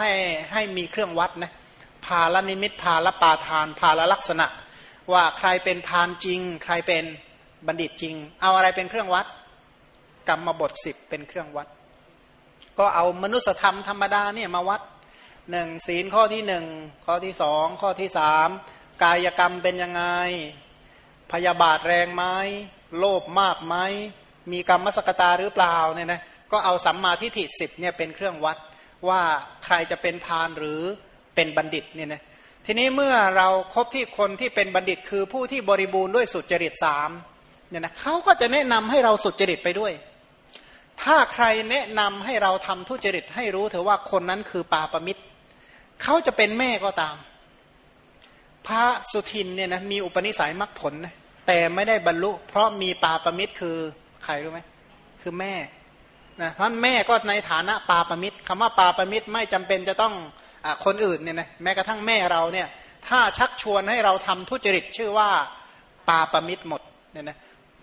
ให้ให้มีเครื่องวัดนะพาลนิมิตพาลปาทานพาลลักษณะ ว่าใครเป็นพานจริง ใครเป็นบัณฑิตจริง เอาอะไรเป็นเครื่องวัด กรรมบทสิบเป็นเครื่องวัด ก็เอามนุสธรรมธรรมดาเนี่ยมาวัดหนึ่งศีลข้อที่หนึ่งข้อที่สองข้อที่สามกายกรรมเป็นยังไง พยาบาทแรงไหมโลภมากไหมมีกรรมมสกตาหรือเปล่าเนี่ยนะก็เอาสัมมาทิฏฐิสิบเนี่ยเป็นเครื่องวัด ว่าใครจะเป็นพานหรือเป็นบัณฑิตเนี่ยนะทีนี้เมื่อเราครบที่คนที่เป็นบัณฑิต คือผู้ที่บริบูรณ์ด้วยสุจริตสามเนี่ยนะเขาก็จะแนะนำให้เราสุจริตไปด้วย ถ้าใครแนะนำให้เราทำทุจริตให้รู้เถอะว่าคนนั้นคือปาปมิตรเขาจะเป็นแม่ก็ตาม พระสุทินเนี่ยนะมีอุปนิสัยมรรคผลนะแต่ไม่ได้บรรลุ เพราะมีปาปมิตรคือใครรู้ไหมคือแม่ นะเพราะแม่ก็ในฐานะปาปมิตรคำว่าปาปมิตรไม่จำเป็นจะต้องอคนอื่นเนี่ยนะแม้กระทั่งแม่เราเนี่ยถ้าชักชวนให้เราทำทุจริตชื่อว่าปาปมิตรหมดเนี่ยนะ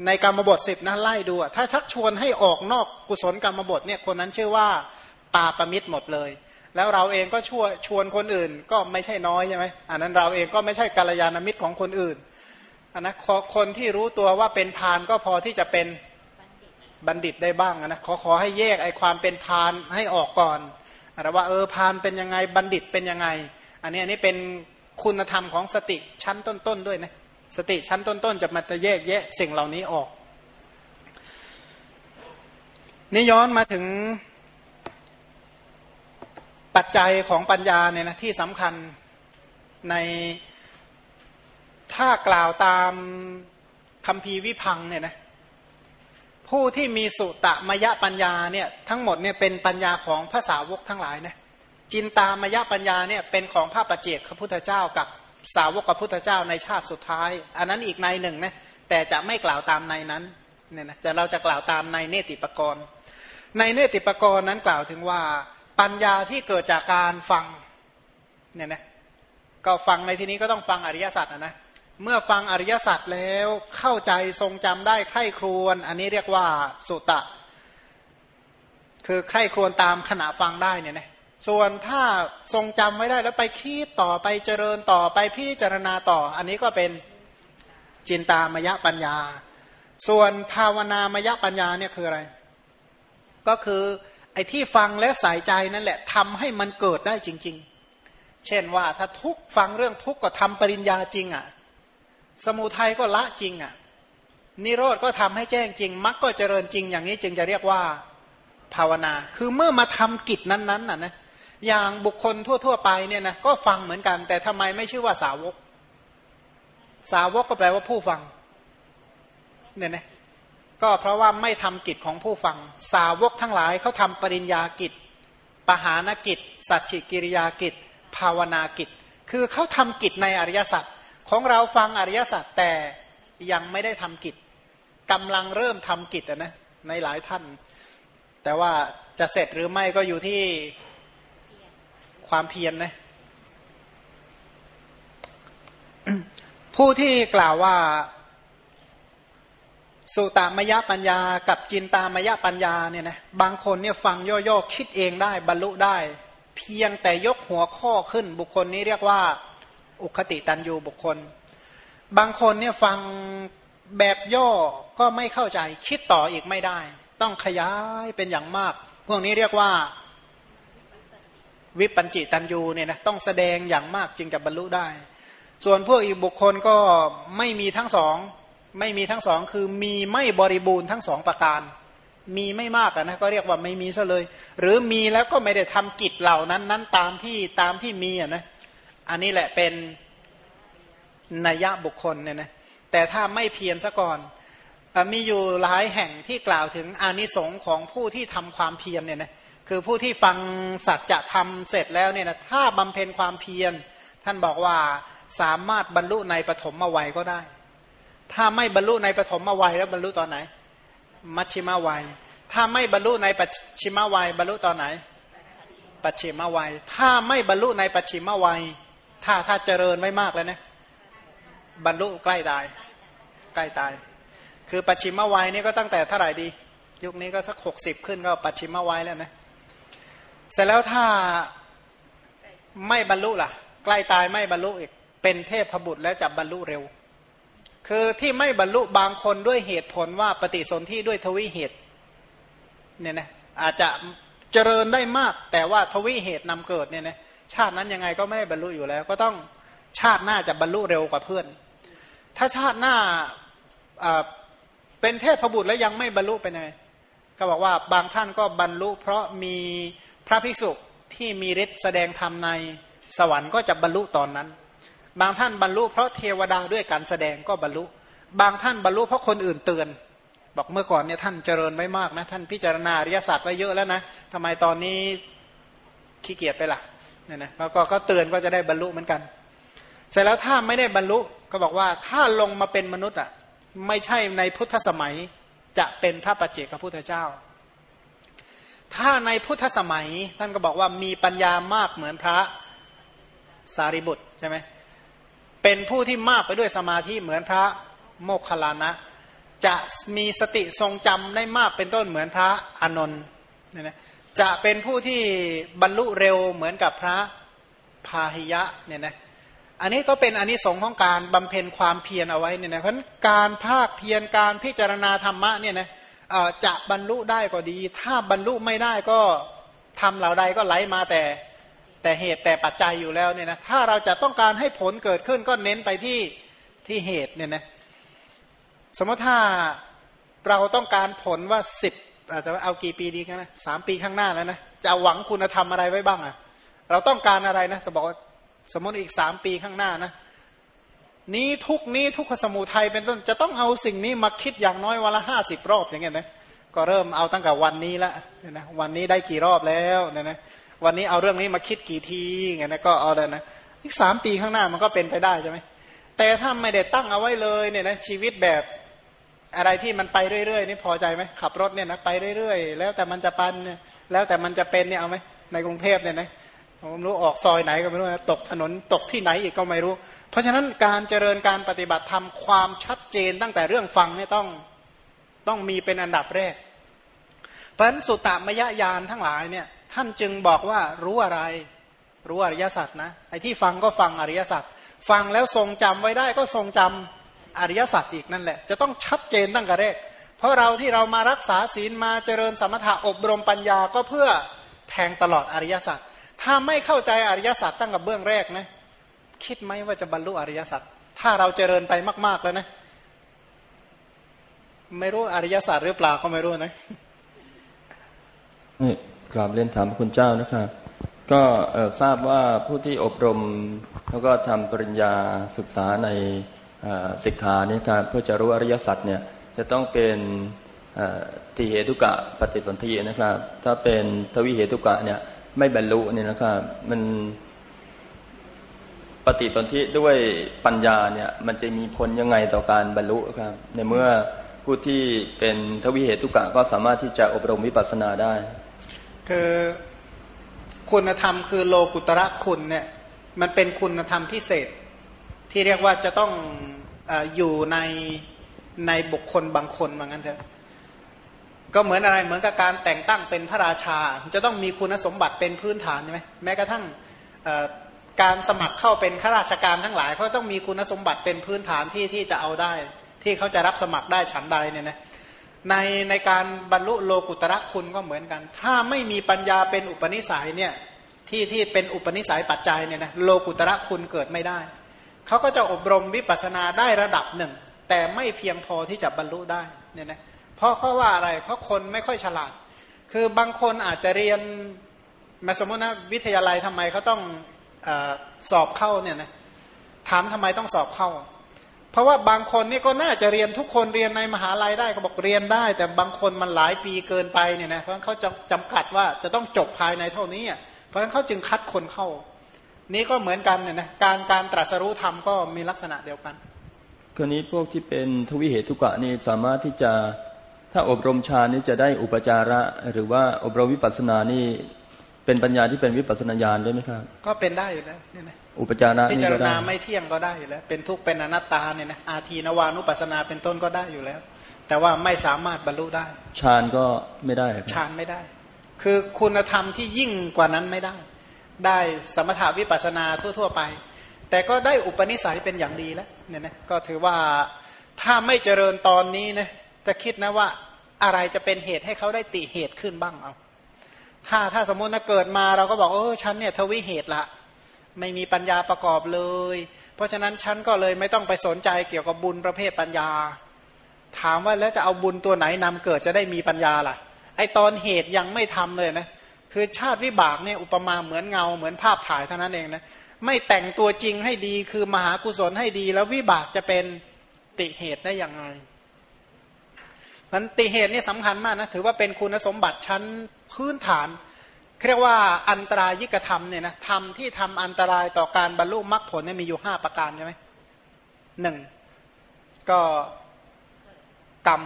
ในกรรมบทสิบนะไล่ดูถ้าชักชวนให้ออกนอกกุศลกรรมบทเนี่ยคนนั้นชื่อว่าปาปมิตรหมดเลย แล้วเราเองก็ชวนชวนคนอื่นก็ไม่ใช่น้อยใช่ไหมอันนั้นเราเองก็ไม่ใช่กัลยาณมิตรของคนอื่นอันนะคนที่รู้ตัวว่าเป็นพานก็พอที่จะเป็น บัณฑิตได้บ้างนะขอขอให้แยกไอความเป็นพานให้ออกก่อนนะว่าเออพานเป็นยังไงบัณฑิตเป็นยังไง อันนี้อันนี้เป็นคุณธรรมของสติชั้นต้นๆด้วยนะสติชั้นต้นๆจะมาจะแยกแยะสิ่งเหล่านี้ออกนี่ย้อนมาถึงปัจจัยของปัญญาเนี่ยนะที่สำคัญในถ้ากล่าวตามคำพีวิพังเนี่ยนะ ผู้ที่มีสุตะมยปัญญาเนี่ยทั้งหมดเนี่ยเป็นปัญญาของภาษาวกทั้งหลายนะจินตามยปัญญาเนี่ยเป็นของพระประเจกพระพุทธเจ้ากับสาวกพระพุทธเจ้าในชาติสุดท้าย อันนั้นอีกในหนึ่งนะแต่จะไม่กล่าวตามในนั้นเนี่ยนะจะเราจะกล่าวตามในเนติปกรณ์ ในเนติปกรณ์นั้นกล่าวถึงว่าปัญญาที่เกิดจากการฟังเนี่ยนะก็ฟังในที่นี้ก็ต้องฟังอริยสัจนะนะ เมื่อฟังอริยสัจแล้วเข้าใจทรงจำได้ใคร่ครวญอันนี้เรียกว่าสุตะ คือใคร่ครวญตามขณะฟังได้เนี่ยนะส่วนถ้าทรงจำไว้ได้แล้วไปคิดต่อไปเจริญต่อไปพิจารณาต่อ อันนี้ก็เป็นจินตามยปัญญา ส่วนภาวนามยปัญญาเนี่ยคืออะไร ก็คือไอ้ที่ฟังและใส่ใจนั่นแหละทำให้มันเกิดได้จริง ๆ เช่นว่าถ้าทุกฟังเรื่องทุกก็ทำปริญญาจริงอะ่ะ สมุทัยก็ละจริงอะ่ะนิโรธก็ทำให้แจ้งจริงมรรคก็เจริญจริง อย่างนี้จึงจะเรียกว่าภาวนา คือเมื่อมาทำกิจนั้นๆน่ะนะอย่างบุคคลทั่ว ๆ ไปเนี่ยนะก็ฟังเหมือนกัน แต่ทำไมไม่ชื่อว่าสาวก สาวกก็แปลว่าผู้ฟังเนี่ยนะก็เพราะว่าไม่ทำกิจของผู้ฟัง สาวกทั้งหลายเขาทำปริญญากิจ ปหานกิจ สัจฉิกิริยากิจ ภาวนากิจ คือเขาทำกิจในอริยสัจ ของเราฟังอริยสัจแต่ยังไม่ได้ทำกิจกำลังเริ่มทำกิจนะในหลายท่าน แต่ว่าจะเสร็จหรือไม่ก็อยู่ที่ความเพียรนนะผู้ที่กล่าวว่าสุตามยปัญญากับจินตามยปัญญาเนี่ยนะบางคนเนี่ยฟังย่อๆคิดเองได้บรรลุได้ เพียงแต่ยกหัวข้อขึ้นบุคคลนี้เรียกว่า อุคติตันยูบุคคล บางคนเนี่ยฟังแบบย่อก็ไม่เข้าใจ คิดต่ออีกไม่ได้ ต้องขยายเป็นอย่างมาก พวกนี้เรียกว่าวิปัญจิตันยูเนี่ยนะต้องแสดงอย่างมากจึงจะบรรลุได้ ส่วนพวกอีกบุคคลก็ไม่มีทั้งสองไม่มีทั้งสองคือมีไม่บริบูรณ์ทั้งสองประการ มีไม่มากนะก็เรียกว่าไม่มีซะเลย หรือมีแล้วก็ไม่ได้ทำกิจเหล่านั้นนั้นตามที่ตามที่มีอะนะ อันนี้แหละเป็นนัยยะบุคคลเนี่ยนะแต่ถ้าไม่เพียรซะก่อนมีอยู่หลายแห่งที่กล่าวถึงอานิสงส์ของผู้ที่ทำความเพียรเนี่ยนะคือผู้ที่ฟังสัจจะทำเสร็จแล้วเนี่ยนะถ้าบำเพ็ญความเพียร ท่านบอกว่าสามารถบรรลุในปฐมวัยก็ได้ ถ้าไม่บรรลุในปฐมวัยแล้วบรรลุตอนไหน มัชชิมวัย ถ้าไม่บรรลุในปัจฉิมวัยบรรลุตอนไหน ปัจฉิมวัย ถ้าไม่บรรลุในปัจฉิมวัย ถ้าถ้าเจริญไม่มากแล้วนะบรรลุใกล้ตาย ใกล้ตาย คือปัจฉิมวัยนี่ก็ตั้งแต่เท่าไหร่ดี ยุคนี้ก็สักหกสิบขึ้นก็ปัจฉิมวัยแล้วนะเสร็จแล้วถ้าไม่บรรลุล่ะ ใกล้ตายไม่บรรลุอีกเป็นเทพบุตรแล้วจะบรรลุเร็ว คือที่ไม่บรรลุบางคนด้วยเหตุผลว่าปฏิสนธิด้วยทวิเหตุเนี่ยนะอาจจะเจริญได้มากแต่ว่าทวิเหตุนำเกิดเนี่ยนะ ชาตินั้นยังไงก็ไม่ได้บรรลุอยู่แล้ว ก็ต้องชาติหน้าจะบรรลุเร็วกว่าเพื่อน ถ้าชาติหน้าเป็นเทพบุตรแล้วยังไม่บรรลุเป็นไงก็บอกว่าบางท่านก็บรรลุ เพราะมีพระภิกษุที่มีฤทธิ์แสดงธรรมในสวรรค์ก็จะบรรลุตอนนั้น บางท่านบรรลุ เพราะเทวดาด้วยการแสดงก็บรรลุ บางท่านบรรลุเพราะคนอื่นเตือน บอกเมื่อก่อนเนี่ยท่านเจริญไว้มากนะ ท่านพิจารณาอริยศาสตร์ไว้เยอะแล้วนะทำไมตอนนี้ขี้เกียจไปล่ะ เนี่ยนะแล้วก็เตือนก็จะได้บรรลุเหมือนกัน เสร็จแล้วถ้าไม่ได้บรรลุก็บอกว่าถ้าลงมาเป็นมนุษย์อะไม่ใช่ในพุทธสมัยจะเป็นพระปัจเจกพระพุทธเจ้า ถ้าในพุทธสมัยท่านก็บอกว่ามีปัญญามากเหมือนพระสารีบุตรใช่ไหมเป็นผู้ที่มากไปด้วยสมาธิเหมือนพระโมคคัลลานะ จะมีสติทรงจำได้มากเป็นต้นเหมือนพระอนนท์เนี่ยนะ จะเป็นผู้ที่บรรลุเร็วเหมือนกับพระพาหิยะเนี่ยนะอันนี้ก็เป็นอันนี้สงของการบำเพ็ญความเพียรเอาไว้เนี่ยนะเพราะการภาคเพียรการพิจารณาธรรมะเนี่ยนะจะบรรลุได้ก็ดี ถ้าบรรลุไม่ได้ก็ทำเหล่าใดก็ไหลมาแต่แต่เหตุแต่ปัจจัยอยู่แล้วเนี่ยนะถ้าเราจะต้องการให้ผลเกิดขึ้นก็เน้นไปที่ที่เหตุเนี่ยนะสมมติถ้าเราต้องการผลว่าสิบ อาจจะเอากี่ปีดีกันนะสามปีข้างหน้าแล้วนะจะหวังคุณธรรมอะไรไว้บ้างอะ่ะ เราต้องการอะไรนะจะบอกสมมติอีกสามปีข้างหน้านะนี้ทุกนี้ทุกขสมุทัยเป็นต้นจะต้องเอาสิ่งนี้มาคิดอย่างน้อยวันละห้าสิบรอบอย่างเงี้ยนะก็เริ่มเอาตั้งแต่วันนี้ละนะวันนี้ได้กี่รอบแล้วเนี่ยนะวันนี้เอาเรื่องนี้มาคิดกี่ทีเงี้ยนะก็เอาแล้นะอีกสามปีข้างหน้ามันก็เป็นไปได้ใช่ไหมแต่ถ้าไม่ได้ตั้งเอาไว้เลยเนี่ยนะชีวิตแบบ อะไรที่มันไปเรื่อยๆนี่พอใจไหมขับรถเนี่ยนะไปเรื่อยๆ แล้วแต่มันจะปันแล้วแต่มันจะเป็นเนี่ยเอาไหมในกรุงเทพเนี่ยนะผมรู้ออกซอยไหนก็ไม่รู้นะตกถนนตกที่ไหนอีกก็ไม่รู้ เพราะฉะนั้นการเจริญการปฏิบัติทำความชัดเจนตั้งแต่เรื่องฟังเนี่ยต้องต้องมีเป็นอันดับแรก เพราะฉะนั้นสุตตมยญาณทั้งหลายเนี่ยท่านจึงบอกว่ารู้อะไร รู้อริยสัจนะไอ้ที่ฟังก็ฟังอริยสัจฟังแล้วทรงจำไว้ได้ก็ทรงจำ อริยสัจอีกนั่นแหละ จะต้องชัดเจนตั้งแต่แรก เพราะเราที่เรามารักษาศีลมาเจริญสมถะอบรมปัญญาก็เพื่อแทงตลอดอริยสัจถ้าไม่เข้าใจอริยสัจตั้งกับเบื้องแรกนะคิดไหมว่าจะบรรลุอริยสัจถ้าเราเจริญไปมาก ๆแล้วนะ ไม่รู้อริยสัจหรือเปล่าก็ไม่รู้นะนี่กราบเรียนถามคุณเจ้านะครับก็ทราบว่าผู้ที่อบรมแล้วก็ทำปริญญาศึกษาใน ศิกขานี่ครับเพื่อจะรู้อริยสัจเนี่ยจะต้องเป็นทีเหตุกะปฏิสนธินะครับ ถ้าเป็นทวิเหตุกะเนี่ยไม่บรรลุเนี่ยนะครับมันปฏิสนธิด้วยปัญญาเนี่ยมันจะมีผลยังไงต่อการบรรลุครับ ในเมื่อผู้ที่เป็นทวิเหตุกะก็สามารถที่จะอบรมวิปัสสนาได้ คือคุณธรรมคือโลกุตระคุณเนี่ยมันเป็นคุณธรรมพิเศษ ที่เรียกว่าจะต้องออยู่ในในบุคคลบางคนเหมือนกันเถอะก็เหมือนอะไรเหมือนกับการแต่งตั้งเป็นพระราชา จะต้องมีคุณสมบัติเป็นพื้นฐานใช่ไหมแม้กระทั่งการสมัครเข้าเป็นข้าราชการทั้งหลายเขาต้องมีคุณสมบัติเป็นพื้นฐานที่ที่จะเอาได้ ที่เขาจะรับสมัครได้ฉันใดเนี่ยนะในในการบรรลุโลกุตระคุณก็เหมือนกัน ถ้าไม่มีปัญญาเป็นอุปนิสัยเนี่ยที่ที่เป็นอุปนิสัยปัจจัยเนี่ยนะโลกุตระคุณเกิดไม่ได้ เขาก็จะอบรมวิปัสสนาได้ระดับหนึ่ง แต่ไม่เพียงพอที่จะบรรลุได้เนี่ยนะเพราะเขาว่าอะไร เพราะคนไม่ค่อยฉลาด คือบางคนอาจจะเรียนมาสมมตินะวิทยาลัยทำไมเขาต้องอสอบเข้าเนี่ยนะถามทำไมต้องสอบเข้า เพราะว่าบางคนนี่ก็น่าจะเรียนทุกคนเรียนในมหาลัยได้ก็บอกเรียนได้ แต่บางคนมันหลายปีเกินไปเนี่ยนะเพราะเขาจะจำกัดว่าจะต้องจบภายในเท่านี้เพราะฉะนั้นเขาจึงคัดคนเข้า นี้ก็เหมือนกันเนี่ยนะการการตรัสรู้ธรรมก็มีลักษณะเดียวกันคราวนี้พวกที่เป็นทวิเหตุทุกะนี่สามารถที่จะถ้าอบรมฌานนี้จะได้อุปจาระ หรือว่าอบรมวิปัสสนานี่เป็นปัญญาที่เป็นวิปัสสนาญาณได้ไหมครับ ก็เป็นได้อยู่แล้วเนี่ยนะอุปจาระพิจารณาไม่เที่ยงก็ได้อยู่แล้ว เป็นทุกข์เป็นอนัตตาเนี่ยนะอาทีนวานุปัสนาเป็นต้นก็ได้อยู่แล้ว แต่ว่าไม่สามารถบรรลุได้ฌานก็ไม่ได้ฌานไม่ได้ คือคุณธรรมที่ยิ่งกว่านั้นไม่ได้ ได้สมถาวิปัสนาทั่ว ๆ ไป แต่ก็ได้อุปนิสัยเป็นอย่างดีแล้วเนี่ยนะก็ถือว่าถ้าไม่เจริญตอนนี้นะจะคิดนะว่าอะไรจะเป็นเหตุให้เขาได้ติเหตุขึ้นบ้างเอาถ้าถ้าสมมตินะเกิดมาเราก็บอกเออฉันเนี่ยทวิเหตุละไม่มีปัญญาประกอบเลย เพราะฉะนั้นฉันก็เลยไม่ต้องไปสนใจเกี่ยวกับบุญประเภทปัญญา ถามว่าแล้วจะเอาบุญตัวไหนนำเกิดจะได้มีปัญญาล่ะไอตอนเหตุยังไม่ทำเลยนะ คือชาติวิบากเนี่ยอุปมาเหมือนเงาเหมือนภาพถ่ายเท่านั้นเองนะไม่แต่งตัวจริงให้ดีคือมหากุศลให้ดี แล้ววิบากจะเป็นติเหตุได้อย่างไรมันติเหตุนี่สำคัญมากนะถือว่าเป็นคุณสมบัติชั้นพื้นฐานเรียกว่าอันตรายิกธรรมเนี่ยนะธรรมที่ทำอันตรายต่อการบรรลุมรรคผลเนี่ยมีอยู่ห้าประการใช่ไหมหนึ่งก็กรรม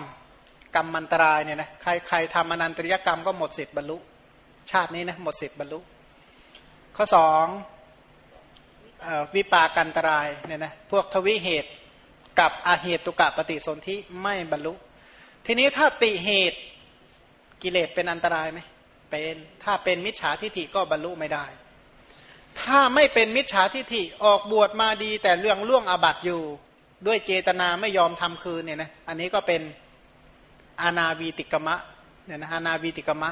กรรมอันตรายเนี่ยนะใครใครทำอนันตริยกรรมก็หมดสิทธิ์บรรลุ ชาตินี้นะหมดสิทธิ์บรรลุ ข้อสองวิปากันตรายเนี่ยนะพวกทวิเหตุกับอาเหตุตุกะปฏิสนธิไม่บรรลุ ทีนี้ถ้าติเหตุกิเลสเป็นอันตรายไหมเป็นถ้าเป็นมิจฉาทิฏฐิก็บรรลุไม่ได้ ถ้าไม่เป็นมิจฉาทิฏฐิออกบวชมาดี แต่เรื่องล่วงอาบัตอยู่ ด้วยเจตนาไม่ยอมทำคืนเนี่ยนะอันนี้ก็เป็นอาณาวีติกมะเนี่ยนะอาณาวีติกมะ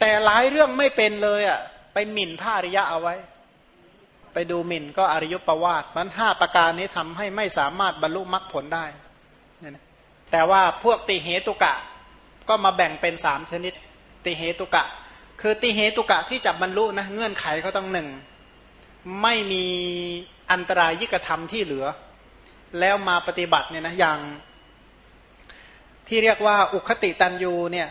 แต่หลายเรื่องไม่เป็นเลยอะไปหมิ่นพระอริยะเอาไว้ ไปดูหมิ่นก็อริยประวาทมันห้าประการนี้ทำให้ไม่สามารถบรรลุมรรคผลได้เนี่ยนะแต่ว่าพวกติเหตุกะ ก็มาแบ่งเป็นสามชนิด ติเหตุกะ คือติเหตุกะที่จะบรรลุนะเงื่อนไขเขาต้องหนึ่งไม่มีอันตรายยิกธรรมที่เหลือ แล้วมาปฏิบัติเนี่ยนะอย่างที่เรียกว่าอุคติตันยูเนี่ย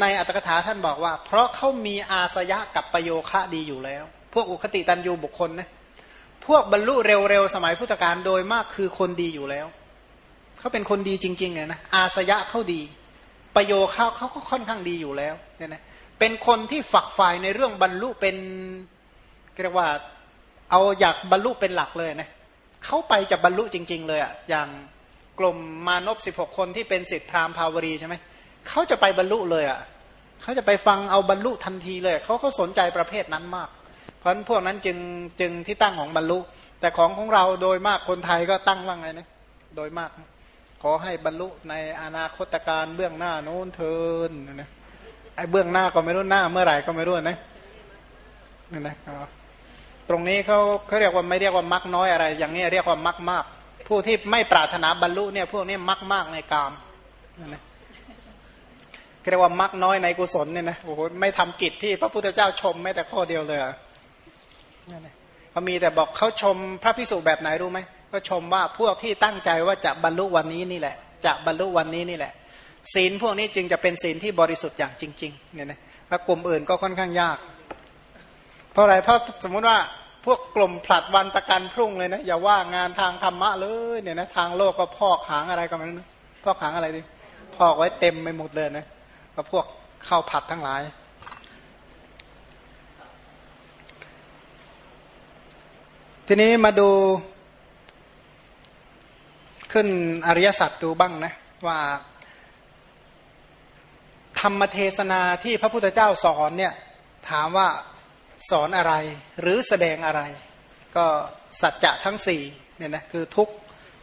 ในอัตถกถาท่านบอกว่า เพราะเขามีอาสยะกับประโยคะดีอยู่แล้ว พวกอุคติตันยูบุคคลนะพวกบรรลุเร็วๆสมัยพุทธกาลโดยมากคือคนดีอยู่แล้วเขาเป็นคนดีจริงๆเนี่ยนะอาสยะเขาดี ประโยคะเขาก็ค่อนข้างดีอยู่แล้วเนี่ยนะเป็นคนที่ฝักฝ่ายในเรื่องบรรลุเป็นเรียกว่าเอาอยากบรรลุเป็นหลักเลยนะเขาไปจะบรรลุจริง ๆ เลยอะ่ะอย่างกลุ่มมานพสิบหกคนที่เป็นสิทธิพราหมณ์ภาวรีใช่ไหมเเขาจะไปบรรลุเลยอะเขาจะไปฟังเอาบรรลุทันทีเลย เขาเขาสนใจประเภทนั้นมาก เพราะนั้นพวกนั้นจึงจึงที่ตั้งของบรรลุ แต่ของของเราโดยมากคนไทยก็ตั้งว่าไงนะโดยมาก ขอให้บรรลุในอนาคตการเบื้องหน้าโน้นเทินนะไอ้เบื้องหน้าก็ไม่รู้หน้าเมื่อไหร่ก็ไม่รู้นะนี่นะตรงนี้เขาเขาเรียกว่าไม่เรียกว่ามักน้อยอะไร อย่างนี้เรียกว่ามักมาก ผู้ที่ไม่ปรารถนาบรรลุเนี่ยพวกนี้มักมากในกามนี่นะ เรียกว่ามักน้อยในกุศลเนี่ยนะโอ้โหไม่ทำกิจที่พระพุทธเจ้าชมแม้แต่ข้อเดียวเลยนี่นะเขามีแต่บอกเขาชมพระพิสุแบบไหนรู้ไหมเขาชมว่าพวกที่ตั้งใจว่าจะบรรลุวันนี้นี่แหละ จะบรรลุวันนี้นี่แหละ ศีลพวกนี้จึงจะเป็นศีลที่บริสุทธิ์อย่างจริงๆเนี่ยนะถ้ากลุ่มอื่นก็ค่อนข้างยาก เพราะอะไรเพราะสมมุติว่าพวกกลุ่มผลัดวันตะกันพรุ่งเลยนะอย่าว่างานทางธรรมะเลยเนี่ยนะทางโลกก็พอกหางอะไรก็ไม่รู้พอกหางอะไรดิพอกไว้เต็มไปหมดเลยนะ ก็พวกข้าวผัดทั้งหลาย ทีนี้มาดูขึ้นอริยสัจดูบ้างนะว่า ธรรมเทศนาที่พระพุทธเจ้าสอนเนี่ยถามว่าสอนอะไร หรือแสดงอะไร ก็สัจจะทั้งสี่เนี่ยนะคือทุก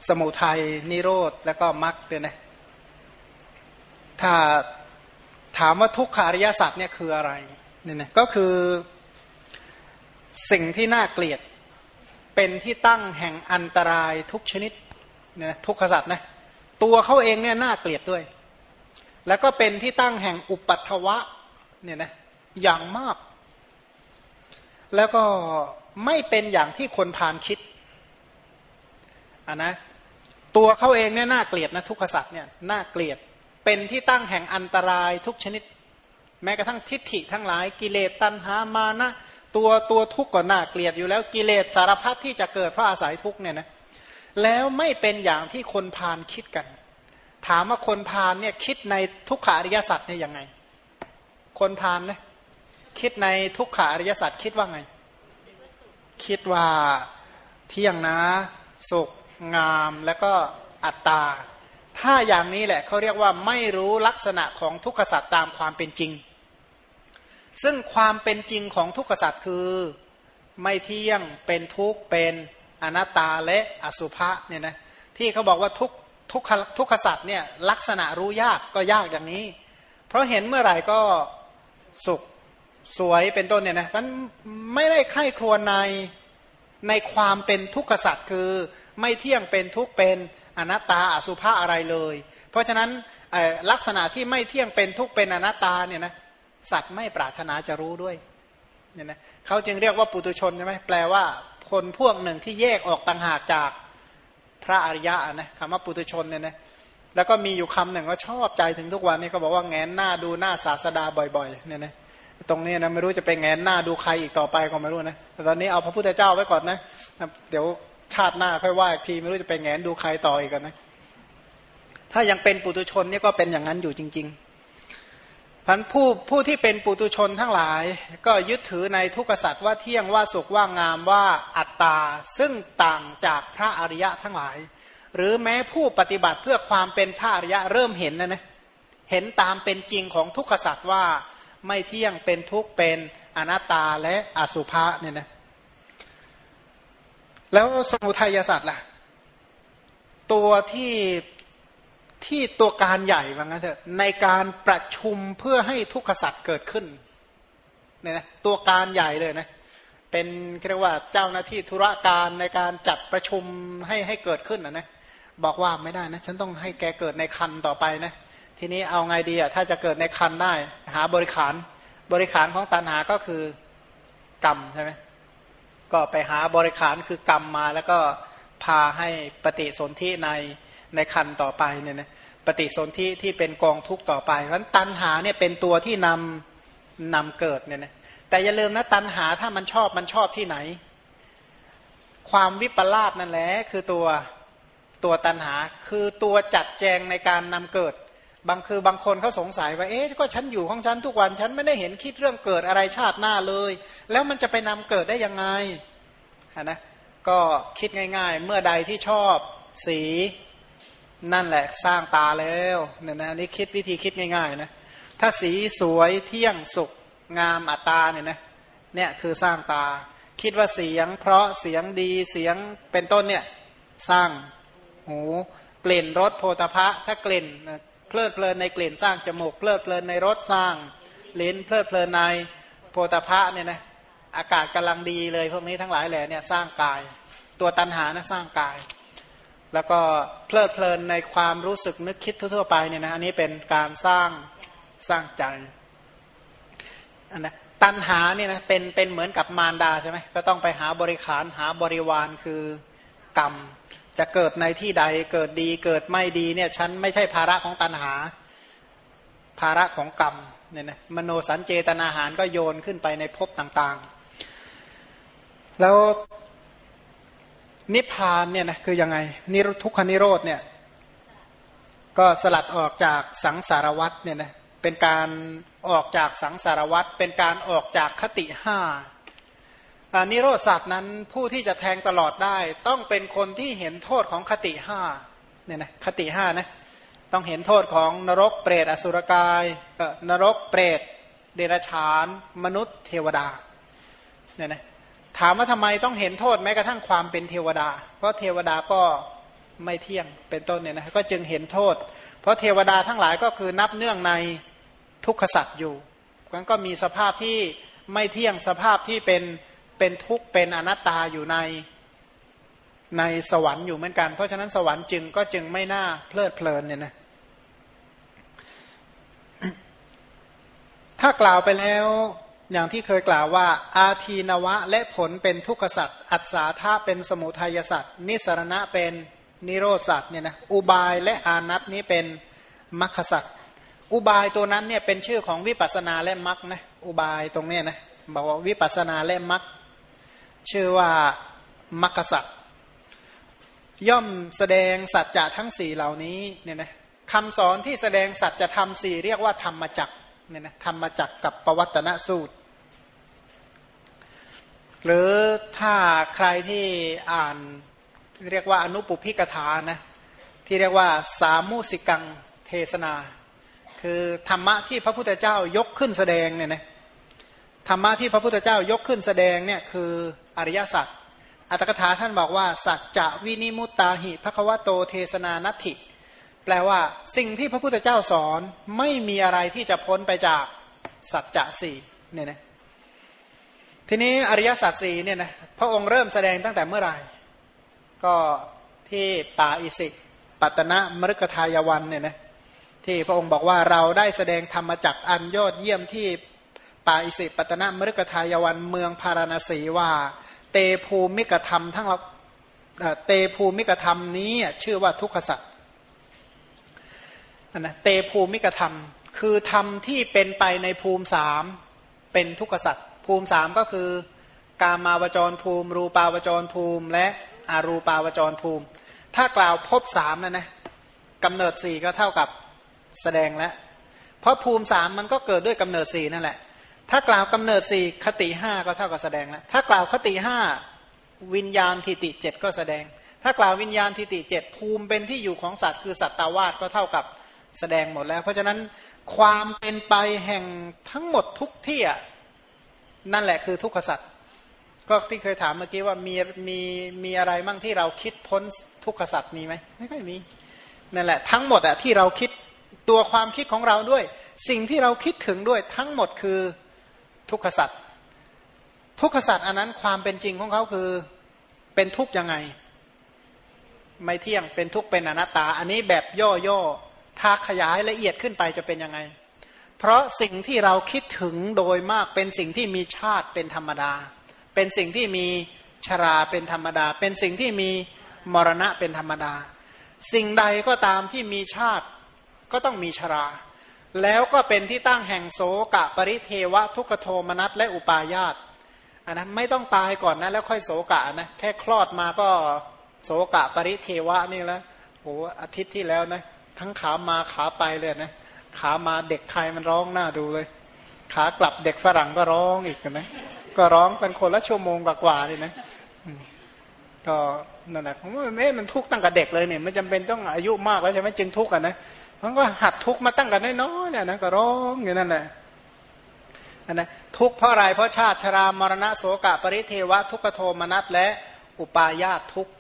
สมุทัยนิโรธ แล้วก็มรรคเนี่ยนะถ้า ถามว่าทุกขาริยสัจเนี่ยคืออะไรเนี่ยนะก็คือสิ่งที่น่าเกลียดเป็นที่ตั้งแห่งอันตรายทุกชนิดเนี่ยทุกขสัจนะตัวเขาเองเนี่ยน่าเกลียดด้วย แล้วก็เป็นที่ตั้งแห่งอุปัตวะเนี่ยนะอย่างมาก แล้วก็ไม่เป็นอย่างที่คนพานคิดอะนะตัวเขาเองเนี่ยน่าเกลียดนะทุกขสัตว์เนี่ยน่าเกลียด เป็นที่ตั้งแห่งอันตรายทุกชนิด แม้กระทั่งทิฏฐิทั้งหลายกิเลสตัณหามานะตัวตัวทุกข์ก็น่าเกลียดอยู่แล้วกิเลสสารพัดที่จะเกิดเพราะอาศัยทุกข์เนี่ยนะแล้วไม่เป็นอย่างที่คนพานคิดกัน ถามว่าคนพาลเนี่ยคิดในทุกขาริยสัจเนี่ยยังไง คนพาลนะคิดในทุกขาริยสัจคิดว่าไง คิดว่าเที่ยงนะสุขงามแล้วก็อัตตา ถ้าอย่างนี้แหละเขาเรียกว่าไม่รู้ลักษณะของทุกขสัจตามความเป็นจริง ซึ่งความเป็นจริงของทุกขสัจคือไม่เที่ยงเป็นทุกข์เป็นอนัตตาและอสุภะเนี่ยนะที่เขาบอกว่าทุกทุกทุกขสัตว์เนี่ยลักษณะรู้ยากก็ยากอย่างนี้ เพราะเห็นเมื่อไหร่ก็สุขสวยเป็นต้นเนี่ยนะมันไม่ได้ใคร่ครวญในในความเป็นทุกขสัตว์คือ ไม่เที่ยงเป็นทุกเป็น อนัตตาอสุภะอะไรเลย เพราะฉะนั้นลักษณะที่ไม่เที่ยงเป็นทุกเป็นอนัตตาเนี่ยนะสัตว์ไม่ปรารถนาจะรู้ด้วยเนี่ยนะเขาจึงเรียกว่าปุตุชนใช่ไหมแปลว่าคนพวกหนึ่งที่แยกออกต่างหากจากพระอริยะนะคำว่าปุตุชนเนี่ยนะแล้วก็มีอยู่คำหนึ่งก็ชอบใจถึงทุกวันนี้เขาบอกว่าแงนหน้าดูหน้าศาสดาบ่อยๆเนี่ยนะตรงนี้นะไม่รู้จะไปแงนหน้าดูใครอีกต่อไปก็ไม่รู้นะแต่ตอนนี้เอาพระพุทธเจ้าไว้ก่อนนะเดี๋ยว ชาติหน้าค่อยว่าอีกทีไม่รู้จะไปแงนดูใครต่ออีกกันนะ ถ้ายังเป็นปุตุชนนี่ก็เป็นอย่างนั้นอยู่จริงๆพันผู้ผู้ที่เป็นปุตุชนทั้งหลาย ก็ยึดถือในทุกขสัตว์ว่าเที่ยงว่าสุขว่างามว่าอัตตา ซึ่งต่างจากพระอริยะทั้งหลาย หรือแม้ผู้ปฏิบัติเพื่อความเป็นพระอริยะเริ่มเห็นนะนะเห็นตามเป็นจริงของทุกขสัตว์ว่าไม่เที่ยงเป็นทุกข์เป็นอนัตตาและอสุภะเนี่ยนะ แล้วสมุทัยศาสตร์ล่ะ ตัวที่ที่ตัวการใหญ่ว่างั้นเถอะในการประชุมเพื่อให้ทุกขสัตว์เกิดขึ้นเนี่ยนะตัวการใหญ่เลยนะเป็นเรียกว่าเจ้าหน้าที่ธุรการในการจัดประชุมให้ให้เกิดขึ้นนะนะบอกว่าไม่ได้นะฉันต้องให้แกเกิดในคันต่อไปนะทีนี้เอาไงดีอะถ้าจะเกิดในคันได้ หาบริขารบริขารของตันหาก็คือกรรมใช่ไหม ก็ไปหาบริขารคือกรรมมาแล้วก็พาให้ปฏิสนธิในในคันต่อไปเนี่ยนะปฏิสนธิที่เป็นกองทุกต่อไปเพราะนั้นตันหาเนี่ยเป็นตัวที่นำนำเกิดเนี่ยนะแต่อย่าลืมนะตันหาถ้ามันชอบมันชอบที่ไหน ความวิปลาสนั่นแหละคือตัวตัวตันหาคือตัวจัดแจงในการนำเกิด บางคือบางคนเขาสงสัยว่าเอ๊ะก็ฉันอยู่ของฉันทุกวันฉันไม่ได้เห็นคิดเรื่องเกิดอะไรชาติหน้าเลย แล้วมันจะไปนำเกิดได้ยังไงนะก็คิดง่าย ๆ เมื่อใดที่ชอบสีนั่นแหละสร้างตาแล้วเนี่ยนะนี่คิดวิธีคิดง่ายๆนะถ้าสีสวยเที่ยงสุกงามอัตตาเนี่ยนะเนี่ยคือสร้างตา คิดว่าเสียง เพราะเสียงดีเสียงเป็นต้นเนี่ยสร้างหูกลิ่นรสโพธพะถ้ากลิ่น เพลิดเพลินในกลิ่นสร้างจมูกเพลิดเพลินในรสสร้างลิ้นเพลิดเพลินในโพธพะเนี่ยนะอากาศกำลังดีเลยพวกนี้ทั้งหลายแหล่เนี่ยสร้างกาย ตัวตันหานะสร้างกาย แล้วก็เพลิดเพลินในความรู้สึกนึกคิดทั่วไปเนี่ยนะอันนี้เป็นการสร้างสร้างใจอันนะตันหาเนี่ยนะเป็นเป็นเหมือนกับมารดาใช่ไหมก็ต้องไปหาบริขารหาบริวารคือกรรม จะเกิดในที่ใดเกิดดีเกิดไม่ดีเนี่ยฉันไม่ใช่ภาระของตัณหา ภาระของกรรมเนี่ยนะมโนสัญเจตนาหารก็โยนขึ้นไปในภพต่างๆ แล้วนิพพานเนี่ยนะคือยังไงนิทุกขนิโรธเนี่ยก็สลัดออกจากสังสารวัตเนี่ยนะเป็นการออกจากสังสารวัตเป็นการออกจากคติห้า นิโรธสัตว์นั้นผู้ที่จะแทงตลอดได้ ต้องเป็นคนที่เห็นโทษของคติห้าเนี่ยนะคติห้านะต้องเห็นโทษของนรกเปรตอสุรกายนรกเปรต เดรัจฉาน มนุษย์ เทวดาเนี่ยนะถามว่าทำไมต้องเห็นโทษแม้กระทั่งความเป็นเทวดา เพราะเทวดาก็ไม่เที่ยงเป็นต้นเนี่ยนะก็จึงเห็นโทษ เพราะเทวดาทั้งหลายก็คือนับเนื่องในทุกขสัตว์อยู่มันก็มีสภาพที่ไม่เที่ยงสภาพที่เป็น เป็นทุกข์เป็นอนัตตาอยู่ในในสวรรค์อยู่เหมือนกัน เพราะฉะนั้นสวรรค์จึงก็จึงไม่น่าเพลิดเพลินเนี่ยนะถ้ากล่าวไปแล้วอย่างที่เคยกล่าวว่า อาทีนวะและผลเป็นทุกขสัตว์อัศาธาเป็นสมุทัยสัตว์นิสรณะเป็นนิโรธสัตว์เนี่ยนะอุบายและอานัตนี้เป็นมรรคสัตว์อุบายตัวนั้นเนี่ยเป็นชื่อของวิปัสนาและมรรคนะอุบายตรงนี้นะบอกว่าวิปัสนาและมรรค ชื่อว่ามัคคสัตย่อมแสดงสัจจะทั้งสี่เหล่านี้เนี่ยนะคำสอนที่แสดงสัจธรรมสี่เรียกว่าธรรมจักเนี่ยนะธรรมจักกับปวัตนสูตร หรือถ้าใครที่อ่านเรียกว่าอนุปุพิกถานะที่เรียกว่าสามุสิกังเทศนา คือธรรมะที่พระพุทธเจ้ายกขึ้นแสดงเนี่ยนะ ธรรมะที่พระพุทธเจ้ายกขึ้นแสดงเนี่ยคืออริยสัจอัตถกถาท่านบอกว่า สัจจะวินิมุตตาหิภควโตเทศนานัตถิ แปลว่าสิ่งที่พระพุทธเจ้าสอนไม่มีอะไรที่จะพ้นไปจากสัจจะสี่เนี่ยนะทีนี้อริยสัจสี่เนี่ยนะพระองค์เริ่มแสดงตั้งแต่เมื่อไหร่ ก็ที่ป่าอิสิปัตนะมฤคทายวันเนี่ยนะที่พระองค์บอกว่าเราได้แสดงธรรมจักอันยอดเยี่ยมที่าอิสิปตนะมฤคทายวันเมืองพาราณสีว่า เตภูมิกธรรมทั้งเราเตภูมิกธรรมนี้ชื่อว่าทุกขสัตว์นะเตภูมิกธรรม คือธรรมที่เป็นไปในภูมิสามเป็นทุกขสัตว์ภูมิสามก็คือกามาวจรภูมิ รูปาวจรภูมิ และอารูปาวจรภูมิ ถ้ากล่าวพบสามนะนะกำเนิดสี่ก็เท่ากับแสดงแล้วเพราะภูมิสามมันก็เกิดด้วยกำเนิดสี่นั่นแหละ ถ้ากล่าวกำเนิดสี่คติห้าก็เท่ากับแสดงแล้วถ้ากล่าวคติห้าวิญญาณทิติเจ็ดก็แสดง ถ้ากล่าววิญญาณทิติเจ็ดภูมิเป็นที่อยู่ของสัตว์คือสัตตาวาสก็เท่ากับแสดงหมดแล้ว เพราะฉะนั้นความเป็นไปแห่งทั้งหมดทุกที่นั่นแหละคือทุกขสัตว์ก็ที่เคยถามเมื่อกี้ว่ามีมีมีอะไรมั่งที่เราคิดพ้นทุกขสัตว์มีไหมไม่ค่อยมีนั่นแหละทั้งหมดอะที่เราคิดตัวความคิดของเราด้วย สิ่งที่เราคิดถึงด้วยทั้งหมดคือ ทุกขสัตว์ทุกขสัตว์อันนั้นความเป็นจริงของเขาคือเป็นทุกข์ยังไง ไม่เที่ยงเป็นทุกข์เป็นอนัตตา อันนี้แบบย่อๆถ้าขยายละเอียดขึ้นไปจะเป็นยังไง เพราะสิ่งที่เราคิดถึงโดยมากเป็นสิ่งที่มีชาติเป็นธรรมดา เป็นสิ่งที่มีชราเป็นธรรมดา เป็นสิ่งที่มีมรณะเป็นธรรมดา สิ่งใดก็ตามที่มีชาติก็ต้องมีชรา แล้วก็เป็นที่ตั้งแห่งโสกะปริเทวะทุกโทมนัสและอุปาญาตอันนะไม่ต้องตายก่อนนะแล้วค่อยโสกะนะแค่คลอดมาก็โสกะปริเทวะนี่แล้วโอ้อาทิตย์ที่แล้วนะทั้งขามาขาไปเลยนะขามาเด็กไทยมันร้องหน้าดูเลย ขากลับเด็กฝรั่งก็ร้องอีกนะก็ร้องเป็นคนละชั่วโมงกว่าๆเลยนะก็นั่นแหละผมว่าเอ๊ะมันทุกข์ตั้งแต่เด็กเลยเนี่ยไม่จำเป็นต้องอายุมากแล้วใช่ไหมจึงทุกข์กันนะ มันก็หัดทุกข์มาตั้งกันน้อยๆเนี่ยนะก็ร้องอย่างนั้นแหละนะทุกข์เพราะอะไรเพราะชาติชรามรณะโสกะปริเทวะทุกขโทมนัสและอุปาญาตทุกข์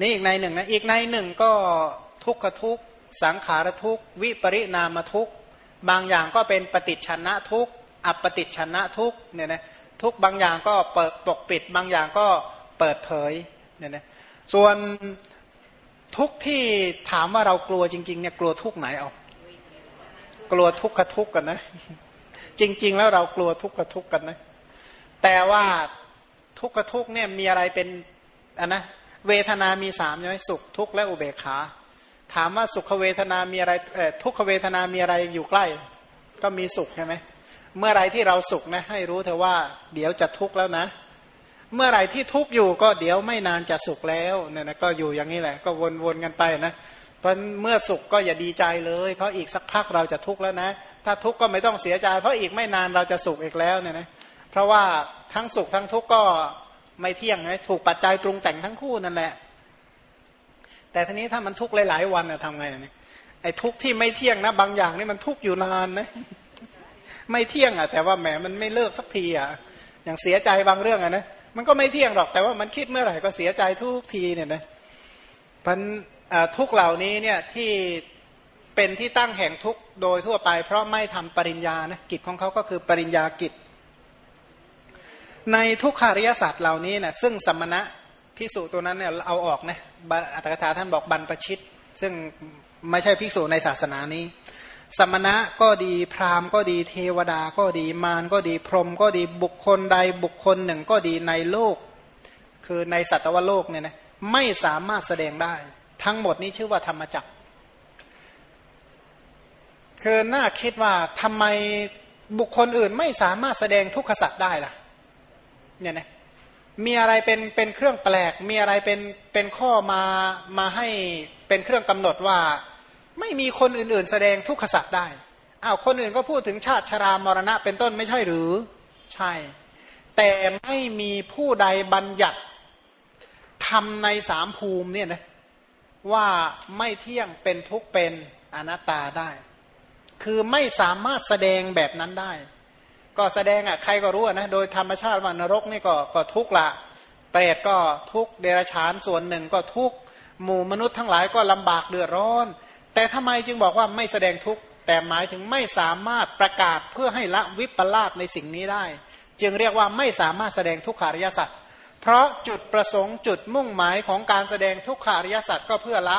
นี่อีกในหนึ่งนะอีกในหนึ่งก็ทุกขทุกข์สังขารทุกข์วิปริณามทุกข์บางอย่างก็เป็นปฏิชนะทุกข์อัปปฏิชนะทุกข์เนี่ยนะทุกบางอย่างก็เปิดปกปิด บางอย่างก็เปิดเผยเนี่ยนะส่วน ทุกที่ถามว่าเรากลัวจริง ๆ เนี่ยกลัวทุกไหนเอา กลัวทุกขทุกกันนะ จริง ๆ แล้วเรากลัวทุกขทุกกันนะ แต่ว่าทุกขทุกเนี่ยมีอะไรเป็นอันนะเวทนามีสามใช่ไหมสุขทุกข์และอุเบกขา ถามว่าสุขเวทนามีอะไรทุกขเวทนามีอะไรอยู่ใกล้ ก็มีสุขใช่ไหมเมื่อไรที่เราสุขนะให้รู้เถอะว่า เดี๋ยวจะทุกข์แล้วนะ เมื่อไหร่ที่ทุกข์อยู่ก็เดี๋ยวไม่นานจะสุขแล้วเนี่ยนะก็อยู่อย่างนี้แหละ ก็วนๆกันไปนะเพราะเมื่อสุขก็อย่าดีใจเลย เพราะอีกสักพักเราจะทุกข์แล้วนะ ถ้าทุกข์ก็ไม่ต้องเสียใจ เพราะอีกไม่นานเราจะสุขอีกแล้วเนี่ยนะเพราะว่าทั้งสุขทั้งทุกข์ก็ไม่เที่ยงนะถูกปัจจัยปรุงแต่งทั้งคู่นั่นแหละ แต่ทีนี้ถ้ามันทุกข์หลายๆวันจะทำไงเนี่ยไอ้ทุกข์ที่ไม่เที่ยงนะ บางอย่างนี่มันทุกข์อยู่นานนะไม่เที่ยงอะ แต่ว่าแหมมันไม่เลิกสักทีอะอย่างเสียใจบางเรื่องอะนะ มันก็ไม่เที่ยงหรอก แต่ว่ามันคิดเมื่อไหร่ก็เสียใจทุกทีเนี่ยนะพันทุกเหล่านี้เนี่ยที่เป็นที่ตั้งแห่งทุกโดยทั่วไป เพราะไม่ทำปริญญานะกิจของเขาก็คือปริญญากิจ ในทุกขาริยศาสตร์เหล่านี้นะซึ่งสมณะภิกษุตัวนั้นเนี่ยเอาออกนะอัตถกถาท่านบอกบรรพชิต ซึ่งไม่ใช่ภิกษุในศาสนานี้ สมณะก็ดีพราหมณ์ก็ดีเทวดาก็ดีมารก็ดีพรหมก็ดีบุคคลใดบุคคลหนึ่งก็ดีในโลก คือในสัตวโลกเนี่ยนะไม่สามารถแสดงได้ ทั้งหมดนี้ชื่อว่าธรรมจักรคือน่าคิดว่าทำไมบุคคลอื่นไม่สามารถแสดงทุกขสัตว์ได้ล่ะเนี่ยนะมีอะไรเป็นเป็นเครื่องแปลก มีอะไรเป็นเป็นข้อมามาให้เป็นเครื่องกำหนดว่า ไม่มีคนอื่น ๆ แสดงทุกขสัตว์ได้อ้าวคนอื่นก็พูดถึงชาติชรามรณะเป็นต้นไม่ใช่หรือ ใช่ แต่ไม่มีผู้ใดบัญญัติทำในสามภูมิเนี่ยนะว่าไม่เที่ยงเป็นทุกเป็นอนัตตาได้ คือไม่สามารถแสดงแบบนั้นได้ ก็แสดงอะใครก็รู้นะโดยธรรมชาติว่านรกนี่ก็ก็ทุกข์ละเปรตก็ทุกข์เดรัจฉานส่วนหนึ่งก็ทุกข์หมู่มนุษย์ทั้งหลายก็ลำบากเดือดร้อน แต่ทำไมจึงบอกว่าไม่แสดงทุกข์แต่หมายถึงไม่สามารถประกาศเพื่อให้ละวิปลาสในสิ่งนี้ได้ จึงเรียกว่าไม่สามารถแสดงทุกขาริยสัจเพราะจุดประสงค์จุดมุ่งหมายของการแสดงทุกขาริยสัจก็เพื่อละ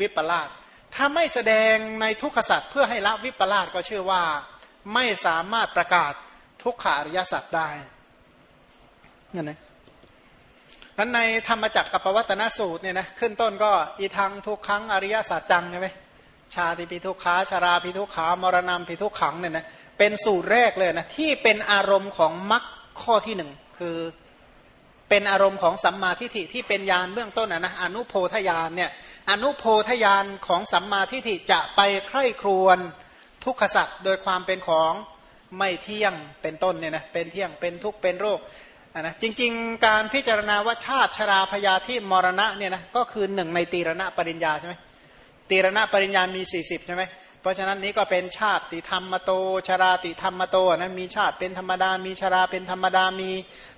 วิปลาสถ้าไม่แสดงในทุกขสัจเพื่อให้ละวิปลาสก็ชื่อว่า ไม่สามารถประกาศทุกขาริยสัจได้นั่นเอ มันในธรรมจักรกับปวัตนสูตรเนี่ยนะขึ้นต้นก็อีทางทุกครั้งอริยสัจจังใช่ไหมชาติปิทุกขาชาราปิทุกขามรณะปิทุกขังเนี่ยนะเป็นสูตรแรกเลยนะที่เป็นอารมณ์ของมรรคข้อที่หนึ่งคือเป็นอารมณ์ของสัมมาทิฏฐิที่เป็นยานเบื้องต้นนะนะอนุโพธยานเนี่ยอนุโพธยานของสัมมาทิฏฐิจะไปใคร่ครวญทุกขสัตว์โดยความเป็นของไม่เที่ยงเป็นต้นเนี่ยนะเป็นเที่ยงเป็นทุกข์เป็นโรค นะจริง ๆ การพิจารณาว่าชาติชราพยาที่มรณะเนี่ยนะก็คือหนึ่งในตีรณะปริญญาใช่ไหมตีรณะปริญญามี 40 ใช่ไหมเพราะฉะนั้นนี้ก็เป็นชาติธรรมโต ชราติธรรมโตนะมีชาติเป็นธรรมดา มีชราเป็นธรรมดา มี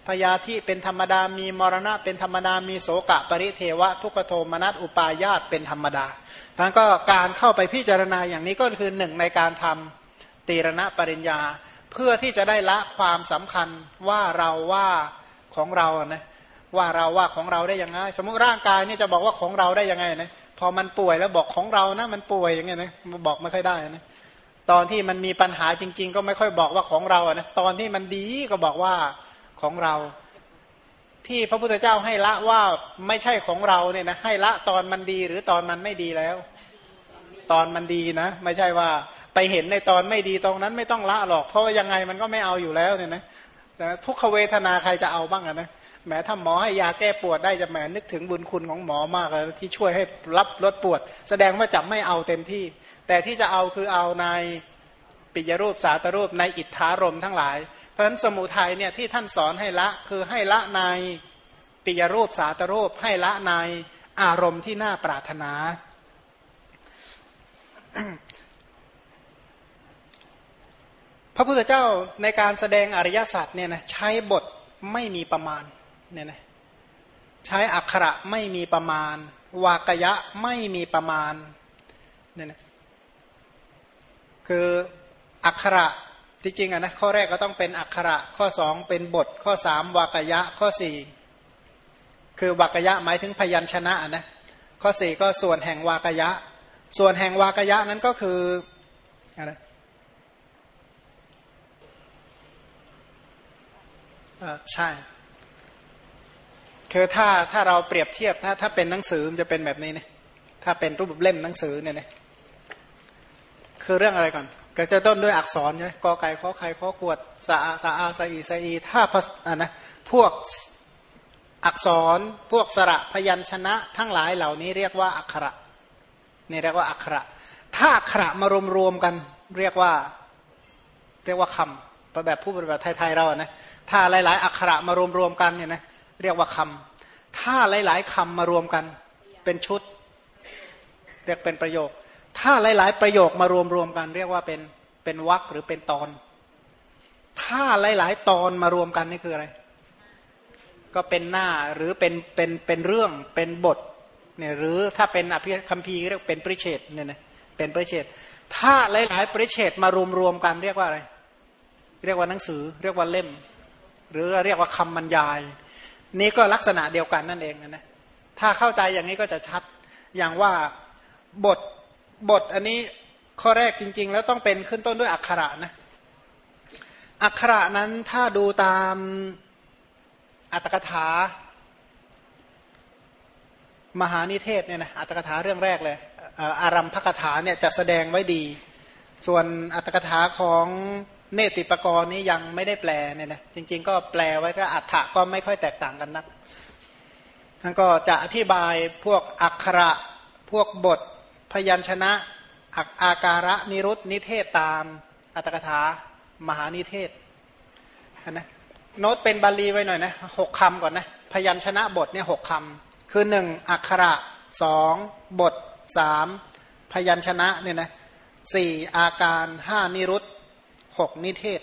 พยาธิเป็นธรรมดา มีมรณะเป็นธรรมดา มีโสกะปริเทวะ ทุกโทมนัสอุปาญาตเป็นธรรมดาทั้นก็การเข้าไปพิจารณาอย่างนี้ก็คือหนึ่งในการทำตีรณะปริญญา เพื่อที่จะได้ละความสำคัญว่าเราว่าของเรานะว่าเราว่าของเราได้ยังไง สมมติร่างกายนี่จะบอกว่าของเราได้ยังไงนะพอมันป่วยแล้วบอกของเรานะ มันป่วยอย่างเงี้ยนะบอกไม่ค่อยได้นะตอนที่มันมีปัญหาจริง ๆ ก็ไม่ค่อยบอกว่าของเราอะนะตอนที่มันดีก็บอกว่าของเรา ที่พระพุทธเจ้าให้ละว่าไม่ใช่ของเราเนี่ยนะให้ละตอนมันดีหรือตอนมันไม่ดีแล้ว ตอนมันดีนะ ไม่ใช่ว่า ไปเห็นในตอนไม่ดีตรงนั้นไม่ต้องละหรอก เพราะว่ายังไงมันก็ไม่เอาอยู่แล้วเนี่ยนะทุกขเวทนาใครจะเอาบ้างนะแม้ถ้าหมอให้ยาแก้ปวดได้จะแหมนึกถึงบุญคุณของหมอมากเลยที่ช่วยให้รับลดปวด แสดงว่าจะไม่เอาเต็มที่ แต่ที่จะเอาคือเอาในปิยรูปสาตรูปในอิทธารมทั้งหลายเพราะฉะนั้นสมุทัยเนี่ยที่ท่านสอนให้ละคือให้ละในปิยรูปสาตรูปให้ละในอารมณ์ที่น่าปรารถนา พระพุทธเจ้าในการแสดงอริยสัจเนี่ยนะใช้บทไม่มีประมาณเนี่ยนะใช้อักขระไม่มีประมาณ วากยะไม่มีประมาณเนี่ยนะคืออักขระที่จริงอะนะข้อแรกก็ต้องเป็นอักขระข้อสองเป็นบทข้อสามวากยะข้อสี่คือวากยะหมายถึงพยัญชนะนะข้อสี่ก็ส่วนแห่งวากยะ ส่วนแห่งวากยะนั้นก็คืออะไร ใช่ คือถ้าถ้าเราเปรียบเทียบถ้าถ้าเป็นหนังสือมันจะเป็นแบบนี้เนี่ยถ้าเป็นรูปเล่มหนังสือเนี่ยคือเรื่องอะไรก่อน ก็จะต้นด้วยอักษรใช่ไหมกอไก่ขอไข่ขอขวดสาอาสาอาสาอีสาอีถ้าพอ่านะพวกอักษรพวกสระพยัญชนะ ทั้งหลายเหล่านี้เรียกว่าอักขระนี่เรียกว่าอักขระ ถ้าอักขระมารวมรวมกัน เรียกว่า เรียกว่าคำ แบบผู้ปฏิบัติไทยๆเราอะนะถ้าหลาย ๆอักขระมารวมรวมกันเนี่ยนะเรียกว่าคำถ้าหลาย ๆคำมารวมกันเป็นชุด เรียกเป็นประโยค ถ้าหลาย ๆ ประโยคมารวมรวมกัน เรียกว่าเป็นเป็นวรรคหรือเป็นตอน ถ้าหลาย ๆ ตอนมารวมกันนี่คืออะไร ก็เป็นหน้าหรือเป็นเป็นเป็นเรื่องเป็นบทเนี่ยหรือถ้าเป็นอภิคัมภีร์เรียกเป็นปริเชตเนี่ยนะเป็นปริเชตถ้าหลาย ๆ ปริเชตมารวมรวมกันเรียกว่าอะไร เรียกว่าหนังสือ เรียกว่าเล่ม หรือเรียกว่าคำบรรยาย นี้ก็ลักษณะเดียวกันนั่นเองนะถ้าเข้าใจอย่างนี้ก็จะชัดอย่างว่าบทบทอันนี้ข้อแรกจริง ๆ แล้วต้องเป็นขึ้นต้นด้วยอักขระนะอักขระนั้นถ้าดูตามอัตถกถามหานิเทศเนี่ยนะอัตถกถาเรื่องแรกเลยอารัมพกถาเนี่ยจะแสดงไว้ดี ส่วนอัตถกถาของ เนติปกรณ์นี้ยังไม่ได้แปลเนี่ยนะจริง ๆ ก็แปลไว้ก็อัฏฐะก็ไม่ค่อยแตกต่างกันนักท่านก็จะอธิบายพวกอักขระพวกบท พยัญชนะ อักอาการะนิรุตนิเทศตาม อัตถกถามหานิเทศนะโน้ตเป็นบาลีไว้หน่อยนะหกคำก่อนนะพยัญชนะบทเนี่ยหกคำคือหนึ่งอักขระสองบทสามพยัญชนะเนี่ยนะสี่อาการห้านิรุต หกนิเทศ